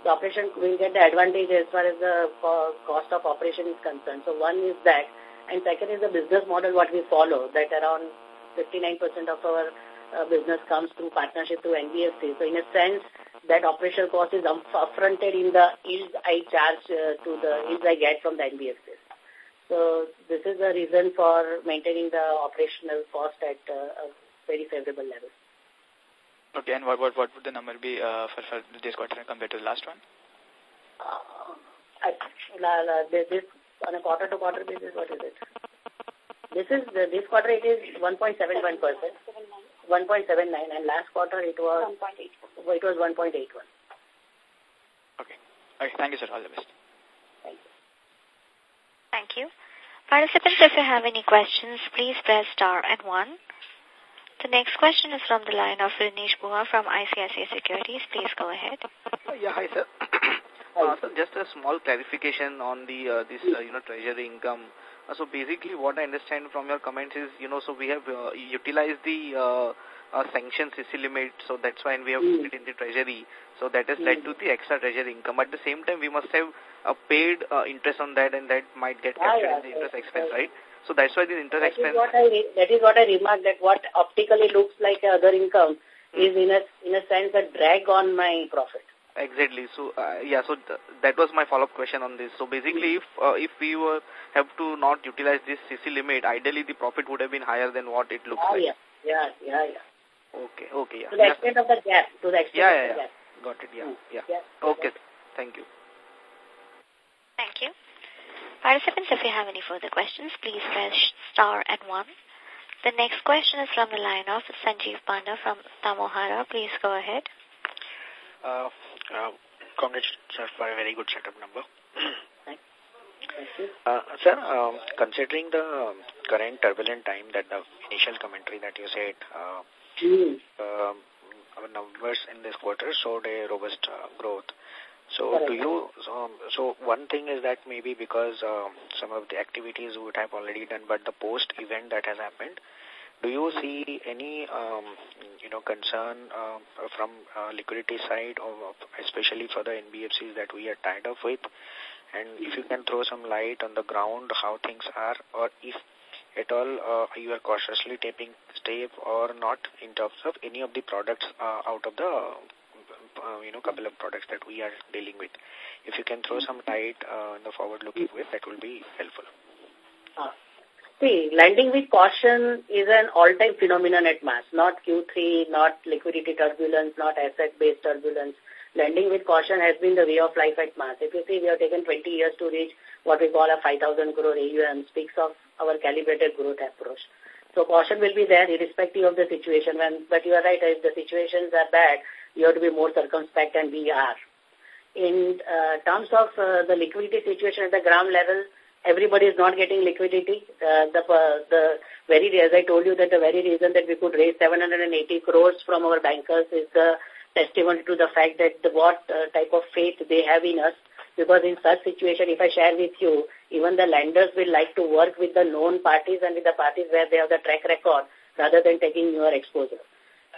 the operation will get the advantage as far as the cost of operation is concerned. So one is that. And second is the business model what we follow, that around 59% of our uh, business comes through partnership through NBFC. So in a sense, that operational cost is upfronted in the yields I charge uh, to the yields I get from the NBFC. So this is the reason for maintaining the operational cost at uh, a very favorable level. Okay, and what what what would the number be uh, for, for this quarter compared to the last one? Uh, I, la, la, this on a quarter to quarter basis, what is it? This is the, this quarter it is 1.71 percent. 1.79 and last quarter it was 1.81. It was 1.81. Okay. Okay. Thank you, sir. All the best. Thank you. Thank you. Participants, if you have any questions, please press star and one. The next question is from the line of Renish Bhuva from ICICI Securities. Please go ahead. Yeah, hi, sir. Uh, so just a small clarification on the uh, this uh, you know treasury income. Uh, so basically, what I understand from your comments is you know so we have uh, utilized the uh, uh, sanction CC limit, so that's why we have Mm. put it in the treasury. So that has led to the extra treasury income. At the same time, we must have uh, paid uh, interest on that, and that might get Ah, captured yeah, in the interest expense, yes. right? So that's why the interest That is expense. what I that is what I remarked that what optically looks like other income is in a in a sense a drag on my profit. Exactly. So, uh, yeah, so th that was my follow-up question on this. So, basically, if uh, if we were have to not utilize this CC limit, ideally the profit would have been higher than what it looks Ah, like. yeah, yeah, yeah, yeah. Okay, okay, yeah. To the Yeah. extent of the gap, to the extent Yeah, of yeah, the yeah. gap. Got it, yeah, Mm. yeah. Yeah. Okay, thank you. Thank you. Participants, if you have any further questions, please press star and one. The next question is from the line of Sanjeev Panda from Tamohara. Please go ahead. Uh, uh, congratulations, sir, for a very good setup number. Uh, sir, um, considering the current turbulent time that the initial commentary that you said, uh, mm. our numbers in this quarter showed a robust uh, growth. So do you, so, so one thing is that maybe because uh, some of the activities would have already done, but the post event that has happened, do you see any, um, you know, concern uh, from uh, liquidity side, or especially for the NBFCs that we are tied up with? And if you can throw some light on the ground, how things are, or if at all uh, you are cautiously taking step or not in terms of any of the products uh, out of the uh, you know, couple of products that we are dealing with. If you can throw some light uh, in the forward-looking way, that will be helpful. See, lending with caution is an all-time phenomenon at MAS, not Q3, not liquidity turbulence, not asset-based turbulence. Lending with caution has been the way of life at MAS. If you see, we have taken 20 years to reach what we call a 5,000 crore AUM, speaks of our calibrated growth approach. So caution will be there irrespective of the situation. When, but you are right, if the situations are bad, you have to be more circumspect and we are. In uh, terms of uh, the liquidity situation at the ground level, everybody is not getting liquidity. Uh, the, uh, the very, as I told you, that the very reason that we could raise 780 crores from our bankers is the testimony to the fact that the, what uh, type of faith they have in us. Because in such situation, if I share with you, even the lenders will like to work with the known parties and with the parties where they have the track record rather than taking newer exposure.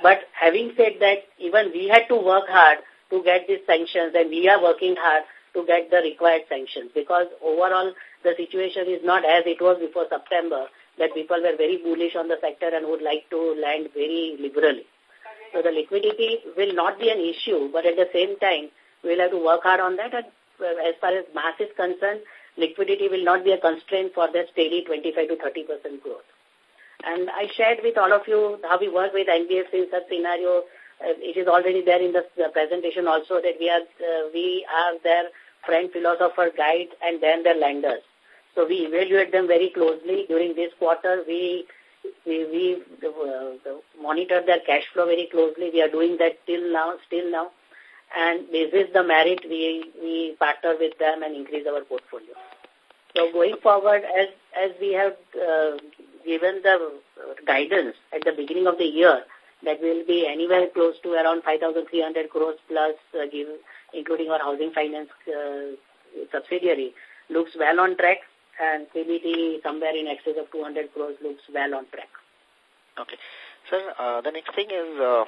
But having said that, even we had to work hard to get these sanctions and we are working hard to get the required sanctions because overall the situation is not as it was before September that people were very bullish on the sector and would like to lend very liberally. So the liquidity will not be an issue, but at the same time, we'll have to work hard on that. And uh, as far as MAS is concerned, liquidity will not be a constraint for the steady 25 to 30% growth. And I shared with all of you how we work with NBFC in such scenario. Uh, it is already there in the, presentation also that we are, uh, we are their friend, philosopher, guide, and then the lenders. So we evaluate them very closely. During this quarter, we we, we uh, monitor their cash flow very closely. We are doing that till now, still now. And this is the merit we, we partner with them and increase our portfolio. So going forward, as, as we have uh, given the guidance at the beginning of the year that will be anywhere close to around 5,300 crores plus, uh, including our housing finance uh, subsidiary, looks well on track and PBT somewhere in excess of 200 crores looks well on track. Okay. Sir, uh, the next thing is uh,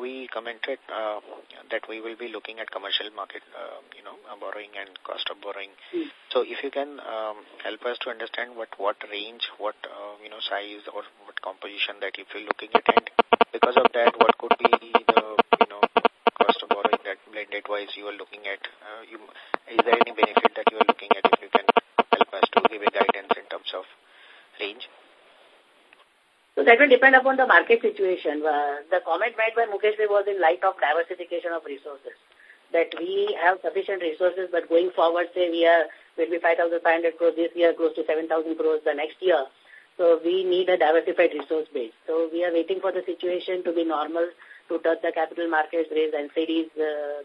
we commented uh, that we will be looking at commercial market, uh, you know, uh, borrowing and cost of borrowing. Mm. So if you can um, help us to understand what, what range, what, uh, you know, size or what composition that if you're looking at and because of that, what could be the, you know, cost of borrowing that blended wise you are looking at? Uh, you, is there any benefit that you are looking at if you can help us to give a guidance in terms of range? So that will depend upon the market situation. Uh, the comment made by Mukesh was in light of diversification of resources. That we have sufficient resources, but going forward, say we are will be 5,500 crores this year, close to 7,000 crores the next year. So we need a diversified resource base. So we are waiting for the situation to be normal, to touch the capital markets, raise NCDs, uh,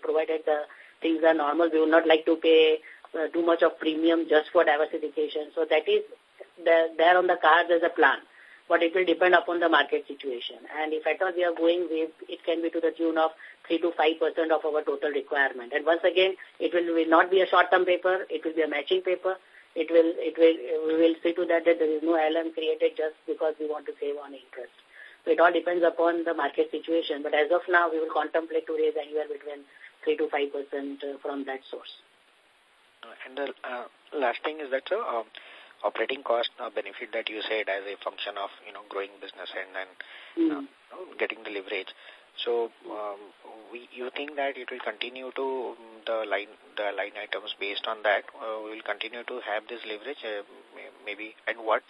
provided the things are normal. We would not like to pay uh, too much of premium just for diversification. So that is the, there on the cards as a plan but it will depend upon the market situation. And if at all we are going with, it can be to the tune of 3 to 5% of our total requirement. And once again, it will, will not be a short-term paper, it will be a matching paper. It will, it will, we will see to that that there is no LM created just because we want to save on interest. So it all depends upon the market situation. But as of now, we will contemplate to raise anywhere between 3 to 5% uh, from that source. And the uh, last thing is that, uh, operating cost uh, benefit that you said as a function of, you know, growing business and then mm. uh, getting the leverage. So, um, we, you think that it will continue to, um, the line, the line items based on that, uh, we will continue to have this leverage, uh, maybe, and what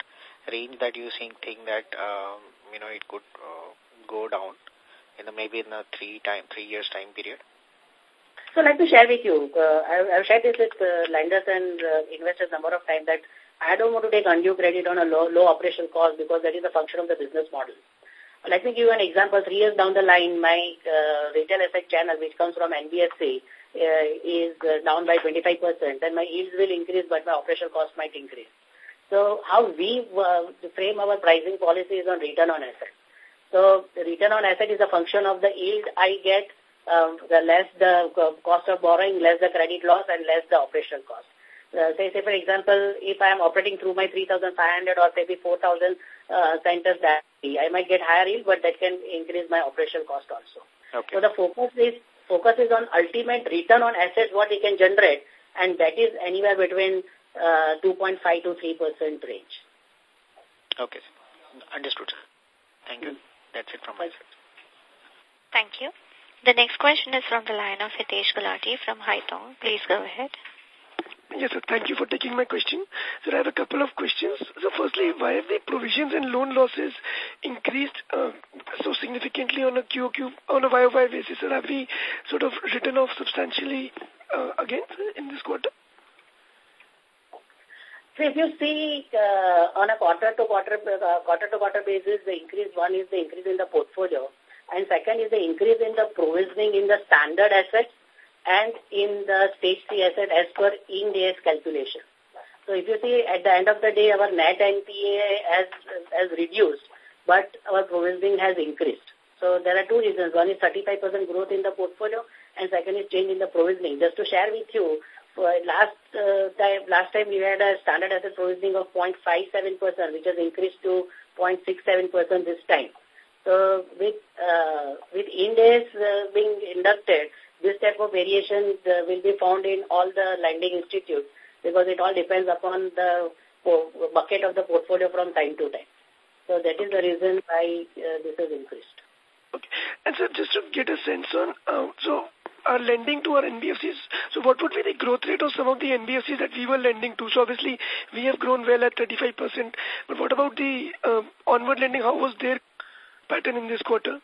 range that you think, think that, um, you know, it could uh, go down in the, maybe in a three time, three years time period? So let me share with you. Uh, I've, shared this with uh, lenders and uh, investors a number of times that I don't want to take undue credit on a low, low operational cost because that is a function of the business model. Let me give you an example. Three years down the line, my uh, retail asset channel, which comes from NBFC, uh, is uh, down by 25%. Then my yields will increase, but my operational cost might increase. So how we uh, frame our pricing policy is on return on asset. So return on asset is a function of the yield I get, um, the less the cost of borrowing, less the credit loss, and less the operational cost. Uh, say, say, for example, if I am operating through my 3,500 or maybe 4,000 uh, centers that I might get higher yield, but that can increase my operational cost also. Okay. So the focus is focus is on ultimate return on assets what we can generate, and that is anywhere between uh, 2.5 to 3 percent range. Okay, understood. Thank you. That's it from my side. Thank you. The next question is from the line of Hitesh Gulati from Haitong. Please go ahead. Yes, sir. Thank you for taking my question. Sir, I have a couple of questions. So, firstly, why have the provisions and loan losses increased uh, so significantly on a QOQ, on a YOY basis? Sir, have we sort of written off substantially uh, again in this quarter? So if you see uh, on a quarter-to-quarter uh, quarter-to-quarter basis, the increase, one is the increase in the portfolio, and second is the increase in the provisioning in the standard assets and in the stage 3 asset as per Ind AS calculation. So if you see at the end of the day, our net NPA has, has reduced, but our provisioning has increased. So there are two reasons. One is 35% growth in the portfolio and second is change in the provisioning. Just to share with you, last uh, time last time we had a standard asset provisioning of 0.57%, which has increased to 0.67% this time. So with uh, with Ind AS uh, being inducted, this type of variation uh, will be found in all the lending institutes because it all depends upon the bucket of the portfolio from time to time. So that is the reason why uh, this has increased. Okay. And so just to get a sense on, uh, so our lending to our NBFCs, so what would be the growth rate of some of the NBFCs that we were lending to? So obviously we have grown well at 35%, but what about the uh, onward lending? How was their pattern in this quarter?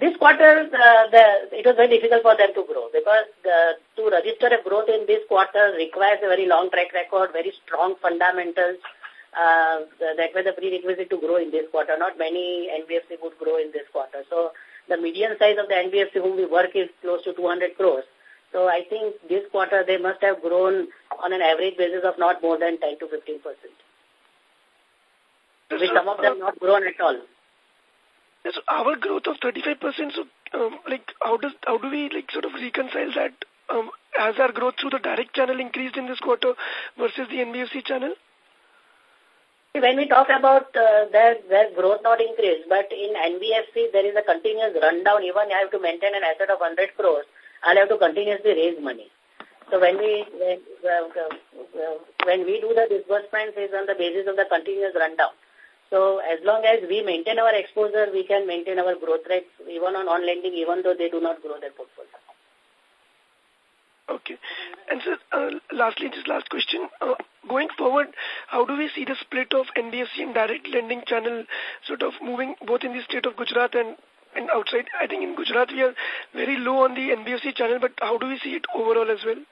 This quarter, uh, the, it was very difficult for them to grow because the, to register a growth in this quarter requires a very long track record, very strong fundamentals. Uh, that were the prerequisite to grow in this quarter. Not many NBFC would grow in this quarter. So the median size of the NBFC whom we work is close to 200 crores. So I think this quarter they must have grown on an average basis of not more than 10 to 15 percent. With some of them not grown at all. So our growth of 35%, so um, like how does how do we like sort of reconcile that? Um, has our growth through the direct channel increased in this quarter versus the NBFC channel? When we talk about uh, their, their growth not increased, but in NBFC there is a continuous rundown. Even I have to maintain an asset of 100 crores, I'll have to continuously raise money. So when we when, uh, uh, when we do the disbursements is on the basis of the continuous rundown. So as long as we maintain our exposure, we can maintain our growth rates even on on-lending, even though they do not grow their portfolio. Okay. And so, uh, lastly, just last question. Uh, going forward, how do we see the split of NBFC and direct lending channel sort of moving both in the state of Gujarat and, and outside? I think in Gujarat we are very low on the NBFC channel, but how do we see it overall as well?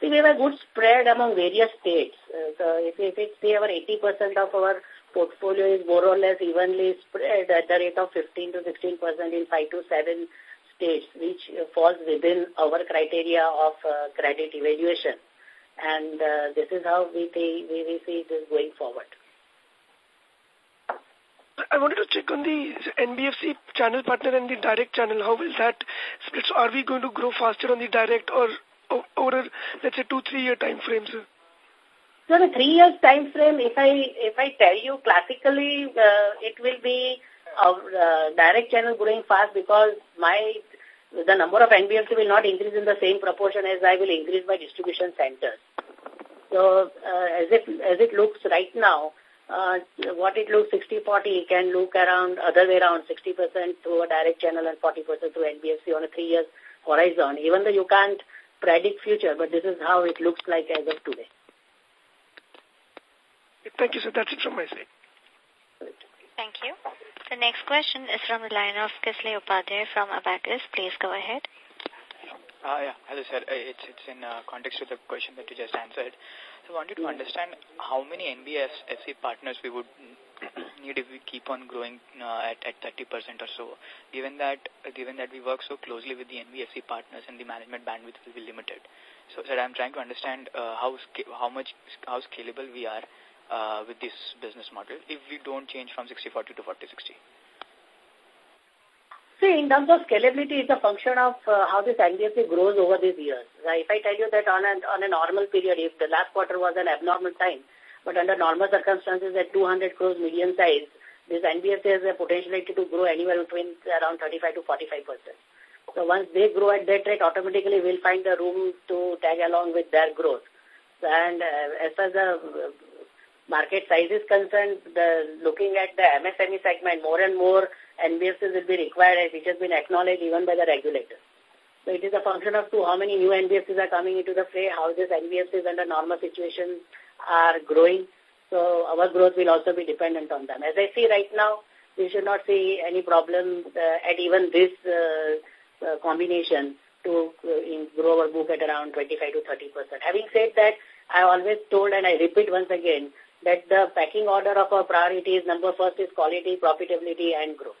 See, we have a good spread among various states. Uh, so if, if it's say our 80% of our portfolio is more or less evenly spread at the rate of 15 to 16% in 5 to 7 states, which falls within our criteria of uh, credit evaluation. And uh, this is how we, see, we, we see this going forward. I wanted to check on the NBFC channel partner and the direct channel. How will that split? So are we going to grow faster on the direct or over, a, let's say, two, three-year time frame? So the three years time frame, if I if I tell you classically, uh, it will be a uh, direct channel growing fast because my the number of NBFC will not increase in the same proportion as I will increase my distribution centers. So uh, as it as it looks right now, what it looks 60-40 can look around other way around 60% through a direct channel and 40% through NBFC on a three years horizon. Even though you can't predict future, but this is how it looks like as of today. Thank you, sir. That's it from my side. Thank you. The next question is from the line of Kisle Upadhyay from Abacus. Please go ahead. Uh, yeah, hello sir. Uh, it's, it's in uh, context to the question that you just answered. So I wanted to understand how many NBFC partners we would (coughs) need if we keep on growing uh, at, at 30% or so, given that uh, given that we work so closely with the NBFC partners and the management bandwidth will be limited. So, sir, I'm trying to understand uh, how how much how scalable we are uh, with this business model if we don't change from 60-40 to 40-60. See, in terms of scalability, it's a function of uh, how this NBFC grows over these years. If I tell you that on a, on a normal period, if the last quarter was an abnormal time, but under normal circumstances at 200 crores median size, this NBFC has a potentiality to grow anywhere between around 35 to 45 percent. So once they grow at that rate, automatically we'll find the room to tag along with their growth. And uh, as far as the market size is concerned, the looking at the MSME segment, more and more NBFCs will be required, as which has been acknowledged even by the regulators. So it is a function of to how many new NBFCs are coming into the fray, how these NBFCs under normal situations are growing. So our growth will also be dependent on them. As I see right now, we should not see any problem uh, at even this uh, uh, combination to uh, grow our book at around 25 to 30 percent. Having said that, I always told and I repeat once again that the packing order of our priorities, number first is quality, profitability and growth.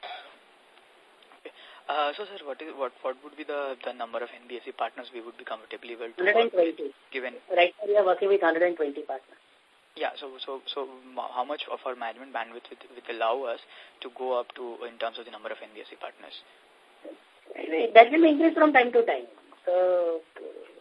Uh, so, sir, what is what what would be the the number of NBFC partners we would be comfortably able to 120. Given right now, we are working with 120 partners. Yeah, so so so how much of our management bandwidth will, will allow us to go up to in terms of the number of NBFC partners? That will increase from time to time. So,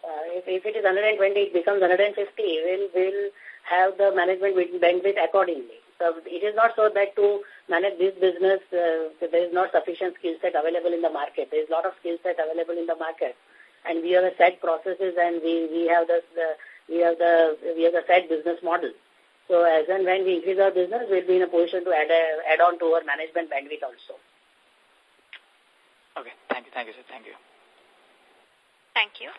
uh, if if it is 120, it becomes 150. We'll we'll have the management bandwidth accordingly. So it is not so that to manage this business, uh, there is not sufficient skill set available in the market. There is a lot of skill set available in the market. And we have a set processes and we, we have the, the we have the we have the set business model. So as and when we increase our business, we'll be in a position to add a, add on to our management bandwidth also. Okay, thank you, thank you, sir, thank you. Thank you.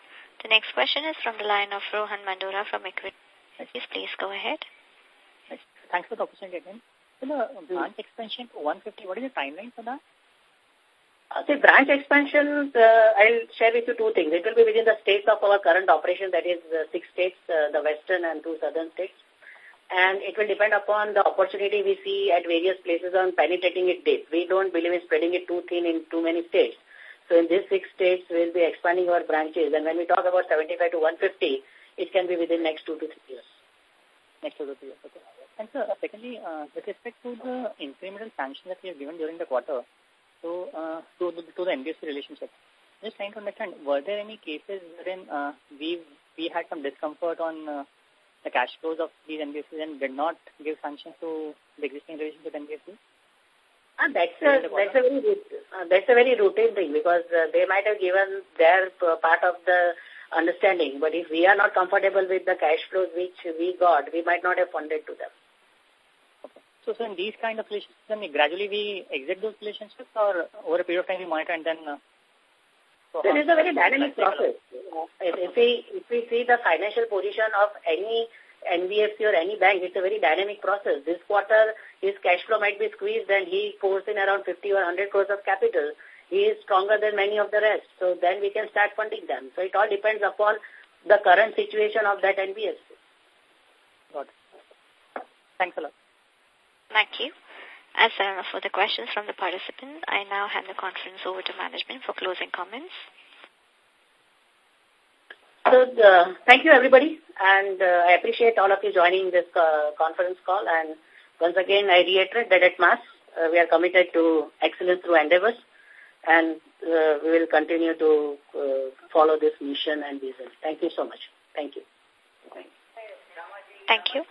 The next question is from the line of Rohan Mandora from Equity. Please go ahead. Thanks for the opportunity again. So the branch expansion 150, what is the timeline for that? Uh, the branch expansion, uh, I'll share with you two things. It will be within the states of our current operation, that is uh, six states, uh, the western and two southern states. And it will depend upon the opportunity we see at various places on penetrating it deep. We don't believe in spreading it too thin in too many states. So in these six states, we'll be expanding our branches. And when we talk about 75 to 150, it can be within next two to three years. Next two to three years, okay. And sir, uh, secondly, uh, with respect to the incremental sanction that we have given during the quarter, so uh, to, the, to the NBFC relationship, just trying to understand, were there any cases wherein uh, we we had some discomfort on uh, the cash flows of these NBFCs and did not give sanctions to the existing relationship with NBFCs? Uh, that's a that's a very uh, that's a very routine thing because uh, they might have given their uh, part of the understanding. But if we are not comfortable with the cash flows which we got, we might not have funded to them. So, so in these kind of relationships, then gradually we exit those relationships or over a period of time we monitor and then... Uh, so this is a very dynamic process. If, if, we, if we see the financial position of any NBFC or any bank, it's a very dynamic process. This quarter, his cash flow might be squeezed and he pours in around 50 or 100 crores of capital he is stronger than many of the rest. So then we can start funding them. So it all depends upon the current situation of that NBFC. Got it. Thanks a lot. Thank you. As there are no further questions from the participants, I now hand the conference over to management for closing comments. So, uh, thank you everybody, and uh, I appreciate all of you joining this uh, conference call. And once again, I reiterate that at MAS, uh, we are committed to excellence through endeavors and uh, we will continue to uh, follow this mission and vision. Thank you so much. Thank you. Thank you.